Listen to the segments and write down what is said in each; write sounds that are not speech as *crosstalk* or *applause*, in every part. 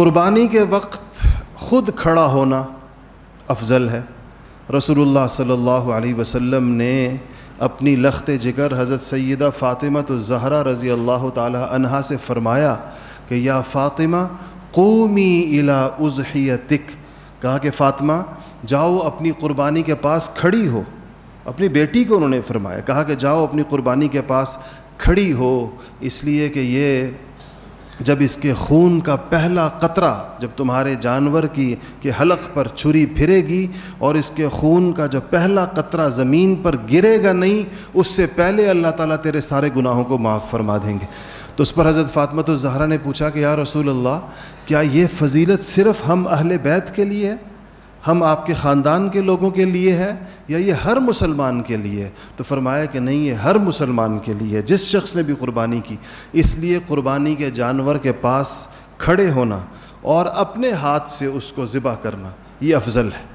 قربانی کے وقت خود کھڑا ہونا افضل ہے۔ رسول اللہ صلی اللہ علیہ وسلم نے اپنی لخت جگر حضرت سیدہ فاطمہ تو زہرا رضی اللہ تعالی عنہا سے فرمایا کہ یا فاطمہ، قومی الا ازحیتک کہا کہ فاطمہ، جاؤ اپنی قربانی کے پاس کھڑی ہو۔ اپنی بیٹی کو انہوں نے فرمایا، کہا کہ جاؤ اپنی قربانی کے پاس کھڑی ہو۔ اس لیے کہ یہ جب اس کے خون کا پہلا قطرہ جب تمہارے جانور کی کہ حلق پر چھری پھرے گی اور اس کے خون کا جو پہلا قطرہ زمین پر گرے گا نہیں، اس سے پہلے اللہ تعالیٰ تیرے سارے گناہوں کو معاف فرما دیں گے۔ تو اس پر حضرت فاطمۃ الزہرا نے پوچھا کہ یا رسول اللہ، کیا یہ فضیلت صرف ہم اہل بیت کے لیے ہے؟ ہم آپ کے خاندان کے لوگوں کے لیے ہے یا یہ ہر مسلمان کے لیے تو فرمایا کہ نہیں، یہ ہر مسلمان کے لیے جس شخص نے بھی قربانی کی۔ اس لیے قربانی کے جانور کے پاس کھڑے ہونا اور اپنے ہاتھ سے اس کو ذبح کرنا، یہ افضل ہے۔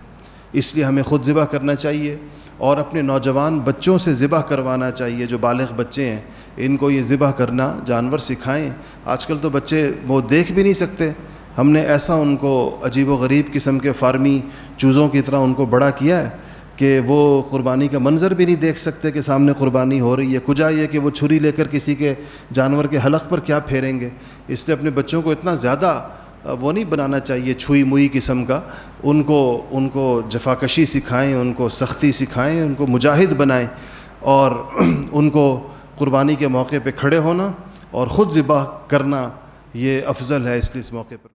اس لیے ہمیں خود ذبح کرنا چاہیے اور اپنے نوجوان بچوں سے ذبح کروانا چاہیے، جو بالغ بچے ہیں۔ ان کو یہ ذبح کرنا، جانور سکھائیں۔ آج کل تو بچے وہ دیکھ بھی نہیں سکتے۔ ہم نے ایسا ان کو عجیب و غریب قسم کے فارمی چوزوں کی طرح ان کو بڑا کیا ہے کہ وہ قربانی کا منظر بھی نہیں دیکھ سکتے کہ سامنے قربانی ہو رہی ہے۔ کجا یہ کہ وہ چھری لے کر کسی کے جانور کے حلق پر کیا پھیریں گے؟ اس لیے اپنے بچوں کو اتنا زیادہ وہ نہیں بنانا چاہیے چھوئی موئی قسم کا۔ ان کو ان کو جفاکشی سکھائیں، ان کو سختی سکھائیں، ان کو مجاہد بنائیں اور *clears throat* ان کو قربانی کے موقع پہ کھڑے ہونا اور خود ذبح کرنا یہ افضل ہے اس لیے اس موقع پر۔